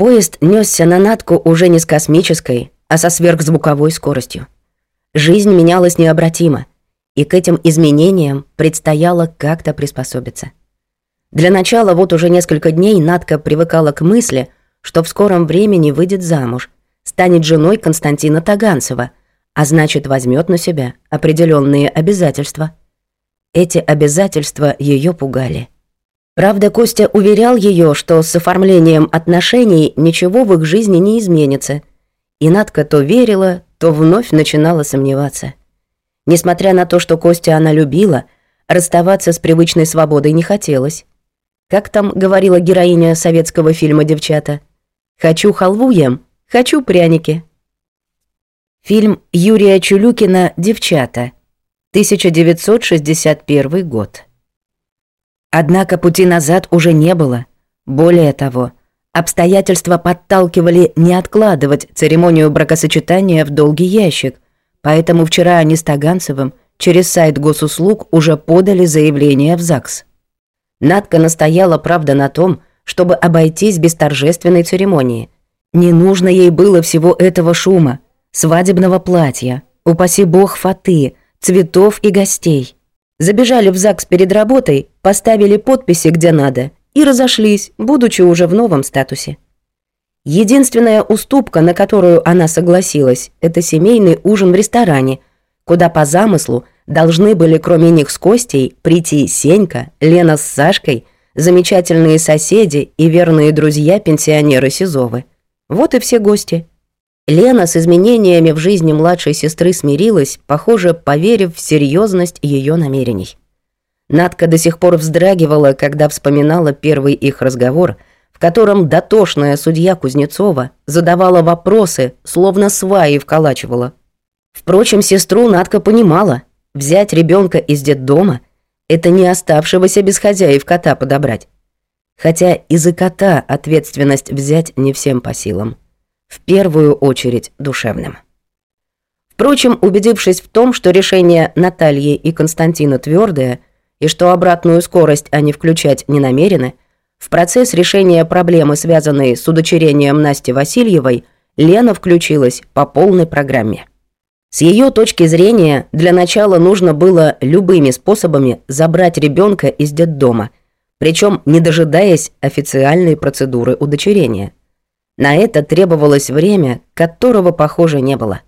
Поезд несся на Натку уже не с космической, а со сверхзвуковой скоростью. Жизнь менялась необратимо, и к этим изменениям предстояло как-то приспособиться. Для начала вот уже несколько дней Натка привыкала к мысли, что в скором времени выйдет замуж, станет женой Константина Таганцева, а значит возьмет на себя определенные обязательства. Эти обязательства ее пугали. Правда, Костя уверял ее, что с оформлением отношений ничего в их жизни не изменится. И Надка то верила, то вновь начинала сомневаться. Несмотря на то, что Костя она любила, расставаться с привычной свободой не хотелось. Как там говорила героиня советского фильма «Девчата»? «Хочу халву ем, хочу пряники». Фильм Юрия Чулюкина «Девчата», 1961 год. Однако пути назад уже не было. Более того, обстоятельства подталкивали не откладывать церемонию бракосочетания в долгий ящик, поэтому вчера они с Таганцевым через сайт госуслуг уже подали заявление в ЗАГС. Надка настояла, правда, на том, чтобы обойтись без торжественной церемонии. Не нужно ей было всего этого шума, свадебного платья, упаси бог фаты, цветов и гостей. Забежали в ЗАГС перед работой, поставили подписи где надо и разошлись, будучи уже в новом статусе. Единственная уступка, на которую она согласилась, это семейный ужин в ресторане, куда по замыслу должны были кроме них с Костей прийти Сенька, Лена с Сашкой, замечательные соседи и верные друзья-пенсионеры Сизовы. Вот и все гости. Лена с изменениями в жизни младшей сестры смирилась, похоже, поверив в серьезность ее намерений. Надка до сих пор вздрагивала, когда вспоминала первый их разговор, в котором дотошная судья Кузнецова задавала вопросы, словно сваи вколачивала. Впрочем, сестру Надка понимала, взять ребенка из детдома – это не оставшегося без хозяев кота подобрать. Хотя и за кота ответственность взять не всем по силам в первую очередь душевным. Впрочем, убедившись в том, что решение Натальи и Константина твердое, и что обратную скорость они включать не намерены, в процесс решения проблемы, связанной с удочерением Насти Васильевой, Лена включилась по полной программе. С ее точки зрения, для начала нужно было любыми способами забрать ребенка из детдома, причем не дожидаясь официальной процедуры удочерения – на это требовалось время, которого, похоже, не было.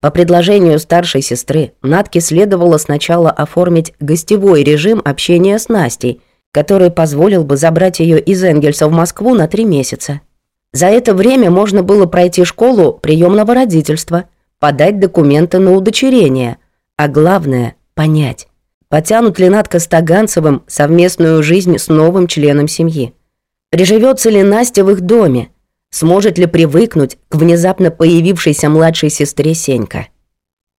По предложению старшей сестры, Натке следовало сначала оформить гостевой режим общения с Настей, который позволил бы забрать ее из Энгельса в Москву на три месяца. За это время можно было пройти школу приемного родительства, подать документы на удочерение, а главное – понять, потянут ли Натка с Таганцевым совместную жизнь с новым членом семьи. Приживется ли Настя в их доме – Сможет ли привыкнуть к внезапно появившейся младшей сестре Сенька?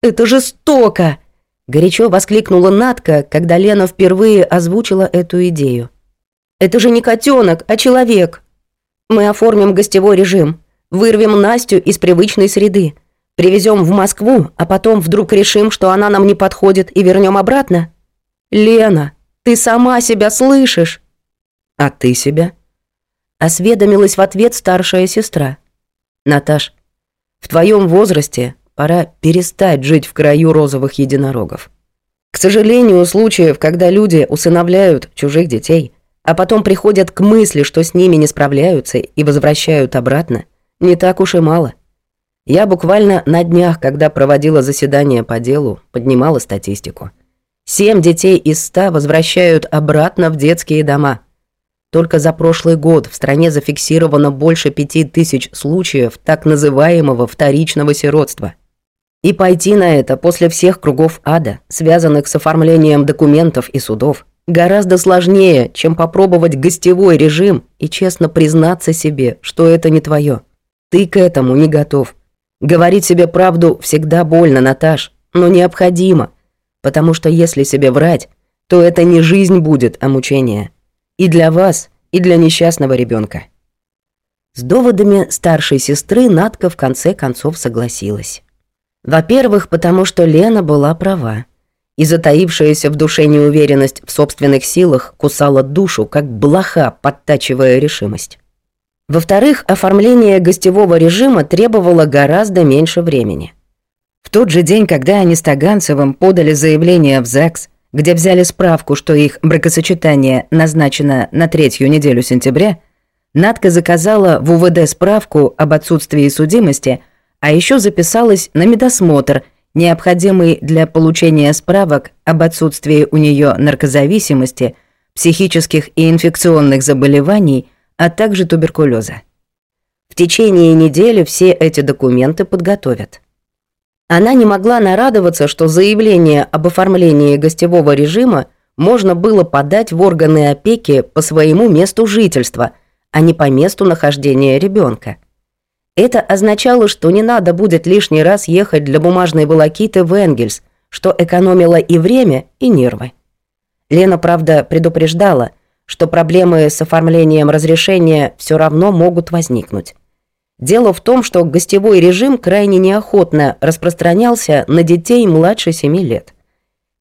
«Это жестоко!» – горячо воскликнула Натка, когда Лена впервые озвучила эту идею. «Это же не котенок, а человек. Мы оформим гостевой режим, вырвем Настю из привычной среды, привезем в Москву, а потом вдруг решим, что она нам не подходит и вернем обратно? Лена, ты сама себя слышишь?» «А ты себя?» Осведомилась в ответ старшая сестра. «Наташ, в твоем возрасте пора перестать жить в краю розовых единорогов. К сожалению, случаев, когда люди усыновляют чужих детей, а потом приходят к мысли, что с ними не справляются и возвращают обратно, не так уж и мало. Я буквально на днях, когда проводила заседание по делу, поднимала статистику. Семь детей из ста возвращают обратно в детские дома – только за прошлый год в стране зафиксировано больше пяти тысяч случаев так называемого вторичного сиротства. И пойти на это после всех кругов ада, связанных с оформлением документов и судов, гораздо сложнее, чем попробовать гостевой режим и честно признаться себе, что это не твое. Ты к этому не готов. Говорить себе правду всегда больно, Наташ, но необходимо, потому что если себе врать, то это не жизнь будет, а мучение. И для вас, и для несчастного ребенка. С доводами старшей сестры Надка в конце концов согласилась. Во-первых, потому что Лена была права. И затаившаяся в душе неуверенность в собственных силах кусала душу, как блоха, подтачивая решимость. Во-вторых, оформление гостевого режима требовало гораздо меньше времени. В тот же день, когда они с Таганцевым подали заявление в ЗАГС, где взяли справку, что их бракосочетание назначено на третью неделю сентября, Надка заказала в УВД справку об отсутствии судимости, а еще записалась на медосмотр, необходимый для получения справок об отсутствии у нее наркозависимости, психических и инфекционных заболеваний – а также туберкулеза. В течение недели все эти документы подготовят. Она не могла нарадоваться, что заявление об оформлении гостевого режима можно было подать в органы опеки по своему месту жительства, а не по месту нахождения ребенка. Это означало, что не надо будет лишний раз ехать для бумажной волокиты в Энгельс, что экономило и время, и нервы. Лена, правда, предупреждала, что проблемы с оформлением разрешения все равно могут возникнуть. Дело в том, что гостевой режим крайне неохотно распространялся на детей младше 7 лет.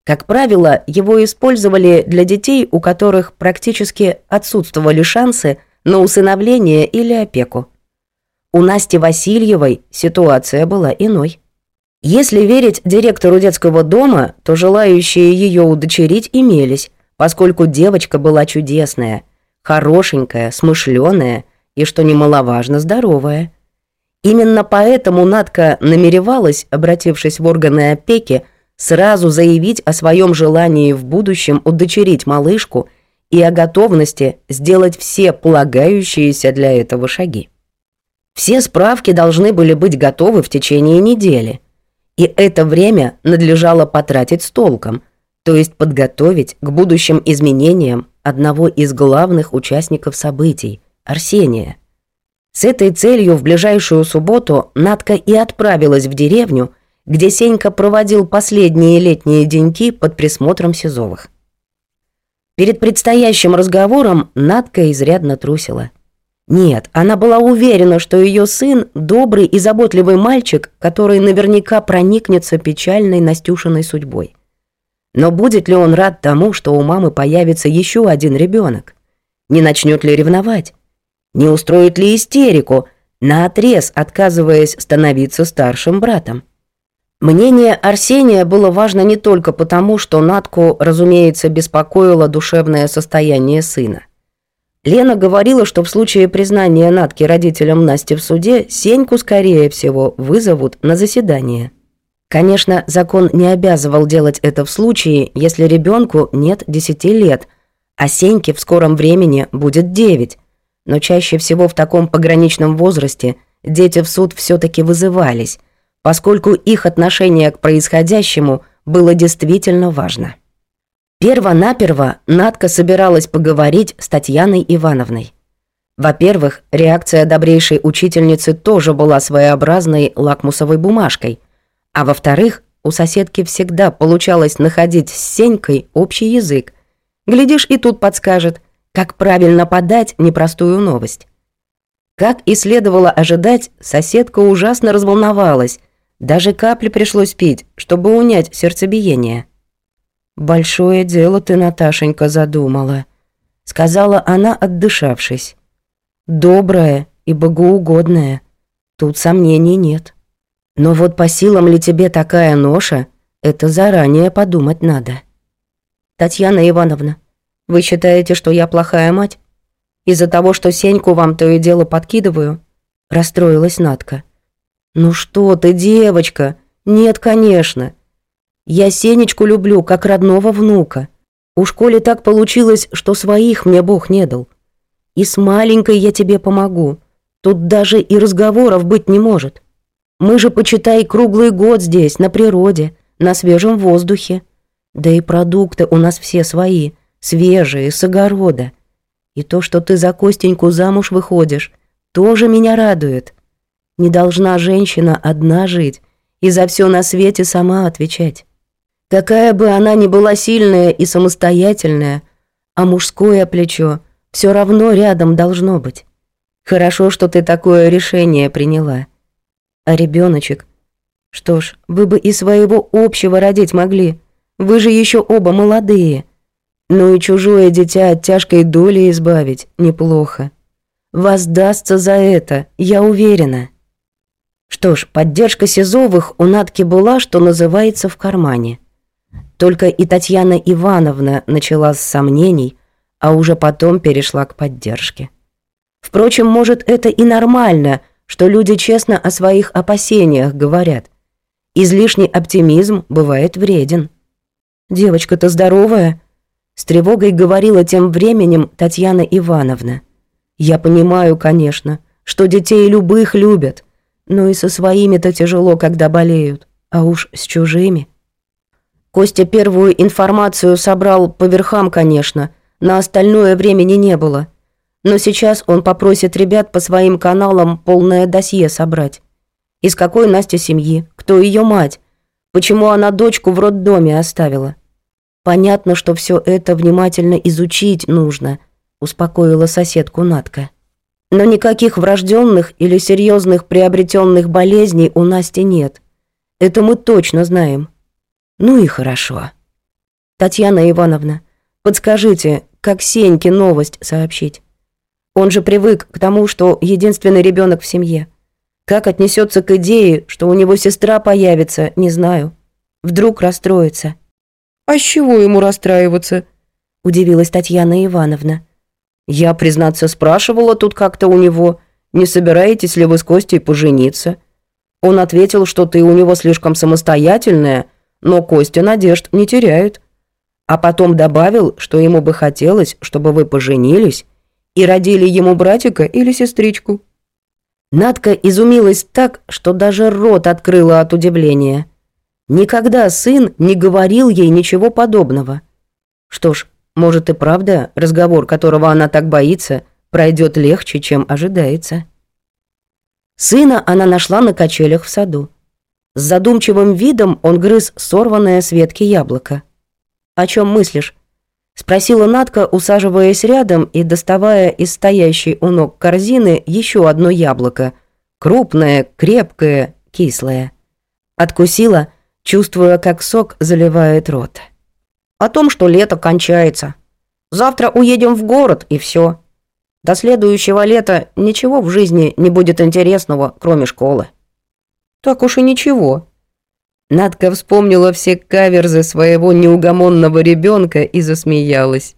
Как правило, его использовали для детей, у которых практически отсутствовали шансы на усыновление или опеку. У Насти Васильевой ситуация была иной. Если верить директору детского дома, то желающие ее удочерить имелись, поскольку девочка была чудесная, хорошенькая, смышленая и, что немаловажно, здоровая. Именно поэтому Надка намеревалась, обратившись в органы опеки, сразу заявить о своем желании в будущем удочерить малышку и о готовности сделать все полагающиеся для этого шаги. Все справки должны были быть готовы в течение недели, и это время надлежало потратить с толком, то есть подготовить к будущим изменениям одного из главных участников событий – Арсения. С этой целью в ближайшую субботу Надка и отправилась в деревню, где Сенька проводил последние летние деньки под присмотром Сизовых. Перед предстоящим разговором Надка изрядно трусила. Нет, она была уверена, что ее сын – добрый и заботливый мальчик, который наверняка проникнется печальной Настюшиной судьбой. Но будет ли он рад тому, что у мамы появится еще один ребенок? Не начнет ли ревновать? Не устроит ли истерику, наотрез отказываясь становиться старшим братом? Мнение Арсения было важно не только потому, что Натку, разумеется, беспокоило душевное состояние сына. Лена говорила, что в случае признания Натки родителям Насти в суде, Сеньку, скорее всего, вызовут на заседание. Конечно, закон не обязывал делать это в случае, если ребенку нет 10 лет, а Сеньке в скором времени будет 9. Но чаще всего в таком пограничном возрасте дети в суд все таки вызывались, поскольку их отношение к происходящему было действительно важно. Перво-наперво Надка собиралась поговорить с Татьяной Ивановной. Во-первых, реакция добрейшей учительницы тоже была своеобразной лакмусовой бумажкой – а во-вторых, у соседки всегда получалось находить с Сенькой общий язык. Глядишь, и тут подскажет, как правильно подать непростую новость. Как и следовало ожидать, соседка ужасно разволновалась. Даже капли пришлось пить, чтобы унять сердцебиение. «Большое дело ты, Наташенька, задумала», — сказала она, отдышавшись. «Доброе и богоугодное. Тут сомнений нет». Но вот по силам ли тебе такая ноша, это заранее подумать надо. Татьяна Ивановна, вы считаете, что я плохая мать? Из-за того, что Сеньку вам то и дело подкидываю? Расстроилась Надка. Ну что ты, девочка? Нет, конечно. Я Сенечку люблю, как родного внука. У школе так получилось, что своих мне Бог не дал. И с маленькой я тебе помогу. Тут даже и разговоров быть не может. Мы же, почитай, круглый год здесь, на природе, на свежем воздухе. Да и продукты у нас все свои, свежие, с огорода. И то, что ты за Костеньку замуж выходишь, тоже меня радует. Не должна женщина одна жить и за все на свете сама отвечать. Какая бы она ни была сильная и самостоятельная, а мужское плечо все равно рядом должно быть. Хорошо, что ты такое решение приняла. А ребеночек? Что ж, вы бы и своего общего родить могли. Вы же еще оба молодые. Ну и чужое дитя от тяжкой доли избавить неплохо. Воздастся за это, я уверена. Что ж, поддержка Сизовых у Натки была, что называется, в кармане. Только и Татьяна Ивановна начала с сомнений, а уже потом перешла к поддержке. Впрочем, может, это и нормально, что люди честно о своих опасениях говорят. Излишний оптимизм бывает вреден. «Девочка-то здоровая?» С тревогой говорила тем временем Татьяна Ивановна. «Я понимаю, конечно, что детей любых любят, но и со своими-то тяжело, когда болеют, а уж с чужими». Костя первую информацию собрал по верхам, конечно, на остальное времени не было. Но сейчас он попросит ребят по своим каналам полное досье собрать. Из какой Настя семьи, кто ее мать, почему она дочку в роддоме оставила. Понятно, что все это внимательно изучить нужно, успокоила соседку Натка. Но никаких врожденных или серьезных приобретенных болезней у Насти нет. Это мы точно знаем. Ну и хорошо. Татьяна Ивановна, подскажите, как Сеньке новость сообщить? Он же привык к тому, что единственный ребенок в семье. Как отнесется к идее, что у него сестра появится, не знаю. Вдруг расстроится. «А с чего ему расстраиваться?» – удивилась Татьяна Ивановна. «Я, признаться, спрашивала тут как-то у него, не собираетесь ли вы с Костей пожениться?» Он ответил, что ты у него слишком самостоятельная, но Костя надежд не теряет. А потом добавил, что ему бы хотелось, чтобы вы поженились и родили ему братика или сестричку. Надка изумилась так, что даже рот открыла от удивления. Никогда сын не говорил ей ничего подобного. Что ж, может и правда, разговор, которого она так боится, пройдет легче, чем ожидается. Сына она нашла на качелях в саду. С задумчивым видом он грыз сорванное с ветки яблоко. «О чем мыслишь?» — спросила Надка, усаживаясь рядом и доставая из стоящей у ног корзины еще одно яблоко. Крупное, крепкое, кислое. Откусила — чувствуя, как сок заливает рот. «О том, что лето кончается. Завтра уедем в город, и все. До следующего лета ничего в жизни не будет интересного, кроме школы». «Так уж и ничего». Надка вспомнила все каверзы своего неугомонного ребенка и засмеялась.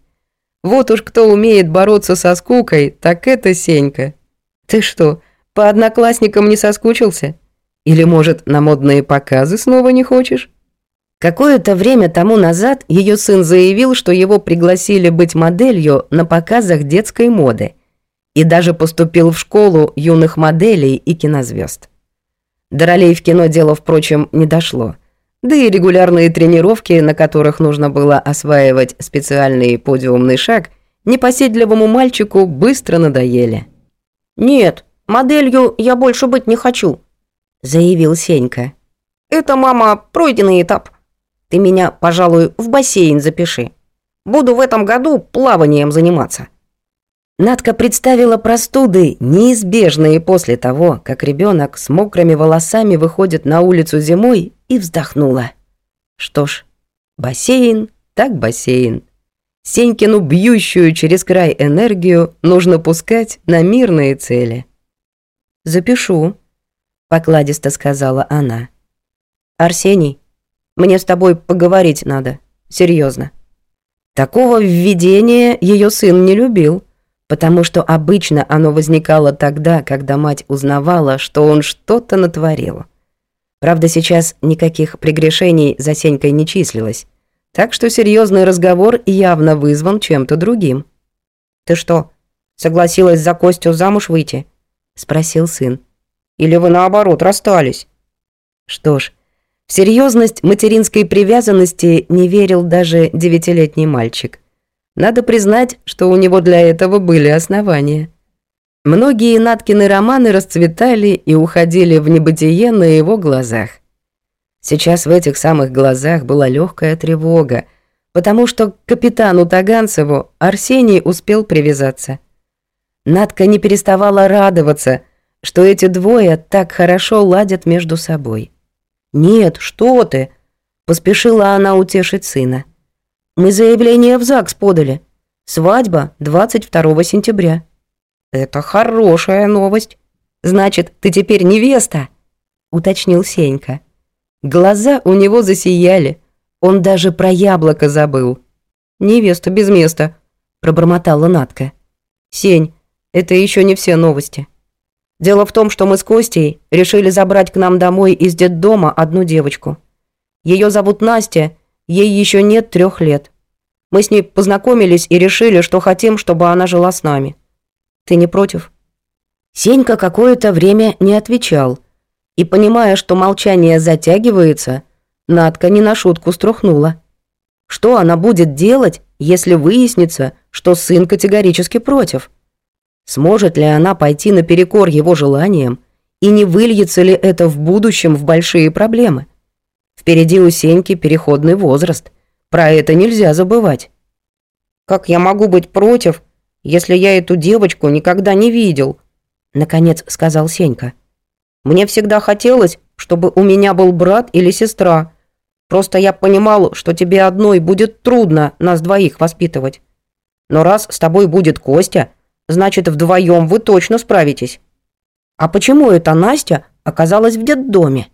«Вот уж кто умеет бороться со скукой, так это Сенька. Ты что, по одноклассникам не соскучился?» Или, может, на модные показы снова не хочешь? Какое-то время тому назад ее сын заявил, что его пригласили быть моделью на показах детской моды и даже поступил в школу юных моделей и кинозвезд. До ролей в кино дело, впрочем, не дошло. Да и регулярные тренировки, на которых нужно было осваивать специальный подиумный шаг, непоседливому мальчику быстро надоели. «Нет, моделью я больше быть не хочу», заявил Сенька. «Это, мама, пройденный этап. Ты меня, пожалуй, в бассейн запиши. Буду в этом году плаванием заниматься». Надка представила простуды, неизбежные после того, как ребенок с мокрыми волосами выходит на улицу зимой, и вздохнула. Что ж, бассейн так бассейн. Сенькину бьющую через край энергию нужно пускать на мирные цели. «Запишу», покладисто сказала она. Арсений, мне с тобой поговорить надо, серьезно. Такого введения ее сын не любил, потому что обычно оно возникало тогда, когда мать узнавала, что он что-то натворил. Правда, сейчас никаких прегрешений за Сенькой не числилось, так что серьезный разговор явно вызван чем-то другим. «Ты что, согласилась за Костю замуж выйти?» — спросил сын. Или вы наоборот расстались?» Что ж, в серьезность материнской привязанности не верил даже девятилетний мальчик. Надо признать, что у него для этого были основания. Многие Наткины романы расцветали и уходили в небытие на его глазах. Сейчас в этих самых глазах была легкая тревога, потому что к капитану Таганцеву Арсений успел привязаться. Надка не переставала радоваться – что эти двое так хорошо ладят между собой. «Нет, что ты!» — поспешила она утешить сына. «Мы заявление в ЗАГС подали. Свадьба 22 сентября». Это хорошая новость. Значит, ты теперь невеста, уточнил Сенька. Глаза у него засияли. Он даже про яблоко забыл. Невеста без места, пробормотала Натка. Сень, это еще не все новости. Дело в том, что мы с Костей решили забрать к нам домой из детдома одну девочку. Ее зовут Настя, ей еще нет трех лет. Мы с ней познакомились и решили, что хотим, чтобы она жила с нами. Ты не против?» Сенька какое-то время не отвечал, и, понимая, что молчание затягивается, Надка не на шутку струхнула. Что она будет делать, если выяснится, что сын категорически против? Сможет ли она пойти наперекор его желаниям, и не выльется ли это в будущем в большие проблемы? Впереди у Сеньки переходный возраст – про это нельзя забывать. Как я могу быть против, если я эту девочку никогда не видел? Наконец сказал Сенька. Мне всегда хотелось, чтобы у меня был брат или сестра. Просто я понимал, что тебе одной будет трудно нас двоих воспитывать. Но раз с тобой будет Костя, значит, вдвоем вы точно справитесь. А почему эта Настя оказалась в детдоме?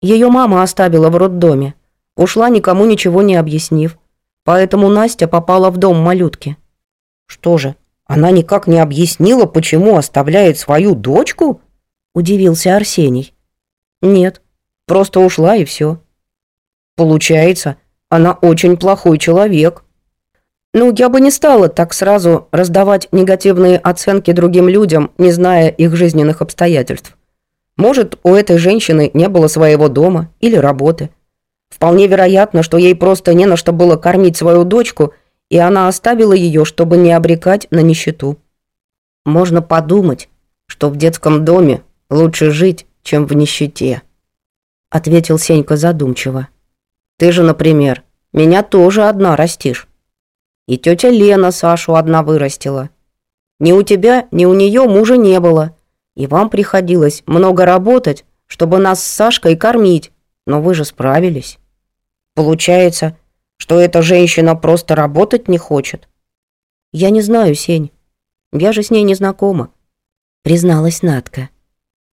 Ее мама оставила в роддоме. Ушла, никому ничего не объяснив. Поэтому Настя попала в дом малютки. Что же, она никак не объяснила, почему оставляет свою дочку? Удивился Арсений. Нет, просто ушла и все. Получается, она очень плохой человек. Ну, я бы не стала так сразу раздавать негативные оценки другим людям, не зная их жизненных обстоятельств. Может, у этой женщины не было своего дома или работы. Вполне вероятно, что ей просто не на что было кормить свою дочку, и она оставила ее, чтобы не обрекать на нищету. Можно подумать, что в детском доме лучше жить, чем в нищете, ответил Сенька задумчиво. Ты же, например, меня тоже одна растишь. И тетя Лена Сашу одна вырастила. Ни у тебя, ни у нее мужа не было. И вам приходилось много работать, чтобы нас с Сашкой кормить. Но вы же справились. Получается, что эта женщина просто работать не хочет. Я не знаю, Сень. Я же с ней не знакома. Призналась Натка.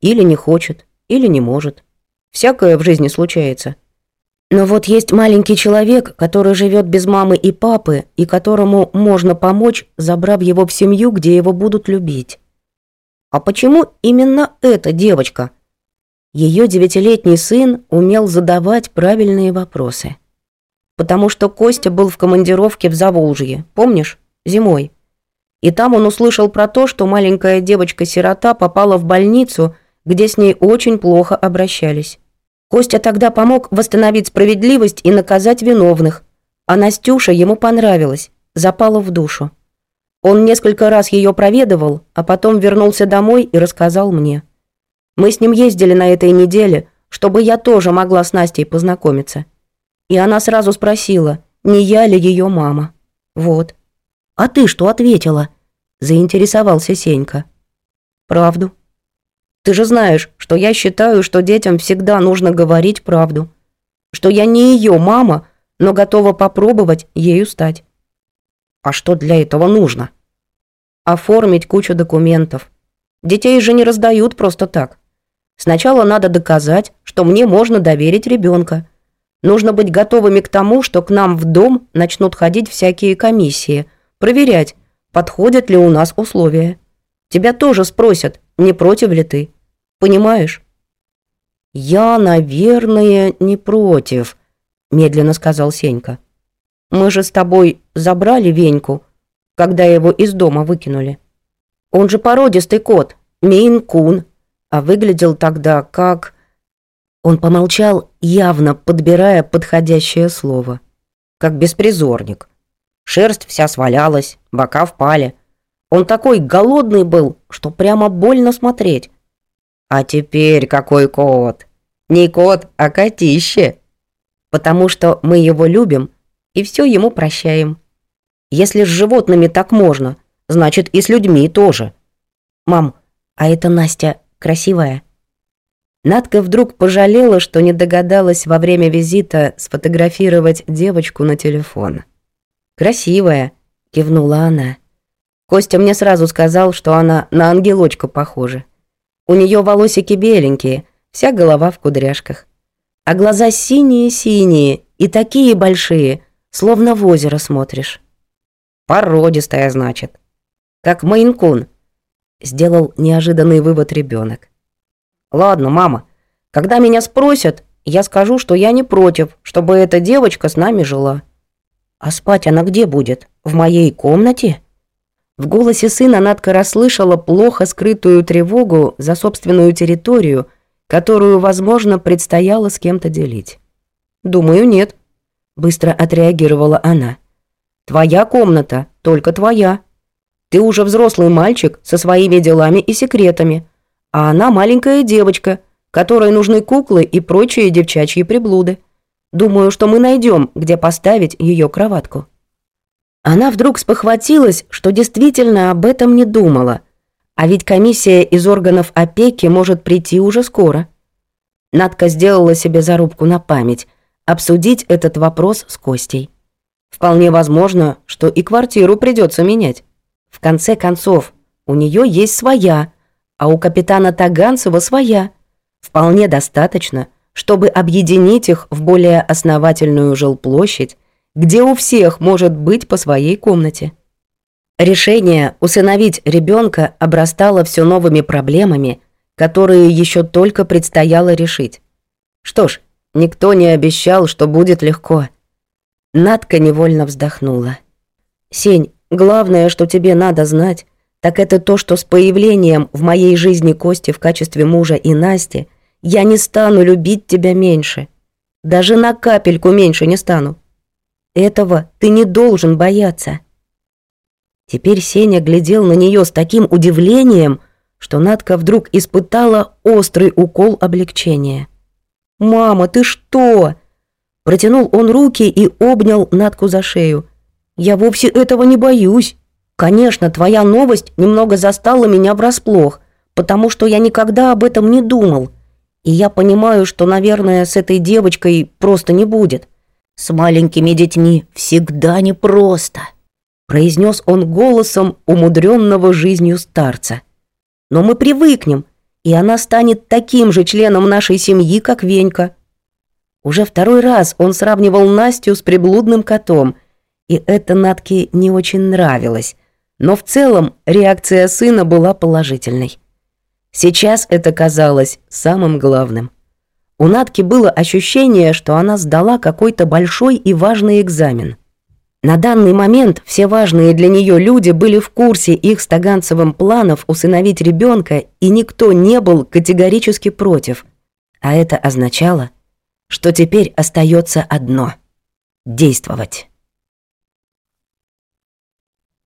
Или не хочет, или не может. Всякое в жизни случается. Но вот есть маленький человек, который живет без мамы и папы, и которому можно помочь, забрав его в семью, где его будут любить. А почему именно эта девочка – ее девятилетний сын умел задавать правильные вопросы. Потому что Костя был в командировке в Заволжье, помнишь, зимой. И там он услышал про то, что маленькая девочка-сирота попала в больницу, где с ней очень плохо обращались. Костя тогда помог восстановить справедливость и наказать виновных, а Настюша ему понравилась, запала в душу. Он несколько раз ее проведывал, а потом вернулся домой и рассказал мне. Мы с ним ездили на этой неделе, чтобы я тоже могла с Настей познакомиться. И она сразу спросила, не я ли ее мама. Вот. А ты что ответила? Заинтересовался Сенька. Правду. Ты же знаешь, что я считаю, что детям всегда нужно говорить правду. Что я не ее мама, но готова попробовать ею стать. А что для этого нужно? Оформить кучу документов. Детей же не раздают просто так. Сначала надо доказать, что мне можно доверить ребенка. Нужно быть готовыми к тому, что к нам в дом начнут ходить всякие комиссии, проверять, подходят ли у нас условия. Тебя тоже спросят, не против ли ты. Понимаешь? «Я, наверное, не против», — медленно сказал Сенька. «Мы же с тобой забрали Веньку, когда его из дома выкинули. Он же породистый кот, Мейн-кун, а выглядел тогда как... Он помолчал, явно подбирая подходящее слово. Как беспризорник. Шерсть вся свалялась, бока впали. Он такой голодный был, что прямо больно смотреть. А теперь какой кот? Не кот, а котище. Потому что мы его любим и все ему прощаем. Если с животными так можно, значит и с людьми тоже. Мам, а это Настя Красивая». Надка вдруг пожалела, что не догадалась во время визита сфотографировать девочку на телефон. «Красивая», — кивнула она. Костя мне сразу сказал, что она на ангелочку похожа. У нее волосики беленькие, вся голова в кудряшках. А глаза синие-синие и такие большие, словно в озеро смотришь. Породистая, значит. Как Мейнкун. Сделал неожиданный вывод ребенок. Ладно, мама, когда меня спросят, я скажу, что я не против, чтобы эта девочка с нами жила. А спать она где будет? В моей комнате? В голосе сына Надка расслышала плохо скрытую тревогу за собственную территорию, которую, возможно, предстояло с кем-то делить. «Думаю, нет», — быстро отреагировала она. «Твоя комната, только твоя. Ты уже взрослый мальчик со своими делами и секретами, а она маленькая девочка, которой нужны куклы и прочие девчачьи приблуды. Думаю, что мы найдем, где поставить ее кроватку». Она вдруг спохватилась, что действительно об этом не думала. А ведь комиссия из органов опеки может прийти уже скоро. Надка сделала себе зарубку на память обсудить этот вопрос с Костей. Вполне возможно, что и квартиру придется менять. В конце концов, у нее есть своя, а у капитана Таганцева своя. Вполне достаточно, чтобы объединить их в более основательную жилплощадь, где у всех может быть по своей комнате. Решение усыновить ребенка обрастало все новыми проблемами, которые еще только предстояло решить. Что ж, никто не обещал, что будет легко. Надка невольно вздохнула. «Сень, главное, что тебе надо знать, так это то, что с появлением в моей жизни Кости в качестве мужа и Насти я не стану любить тебя меньше. Даже на капельку меньше не стану. Этого ты не должен бояться». Теперь Сеня глядел на нее с таким удивлением, что Надка вдруг испытала острый укол облегчения. «Мама, ты что?» Протянул он руки и обнял Надку за шею. «Я вовсе этого не боюсь. Конечно, твоя новость немного застала меня врасплох, потому что я никогда об этом не думал. И я понимаю, что, наверное, с этой девочкой просто не будет. С маленькими детьми всегда непросто», произнес он голосом умудренного жизнью старца. «Но мы привыкнем, и она станет таким же членом нашей семьи, как Венька». Уже второй раз он сравнивал Настю с приблудным котом, и это Натке не очень нравилось, но в целом реакция сына была положительной. Сейчас это казалось самым главным. У Натки было ощущение, что она сдала какой-то большой и важный экзамен. На данный момент все важные для нее люди были в курсе их с Таганцевым планов усыновить ребенка, и никто не был категорически против. А это означало, что теперь остается одно – действовать.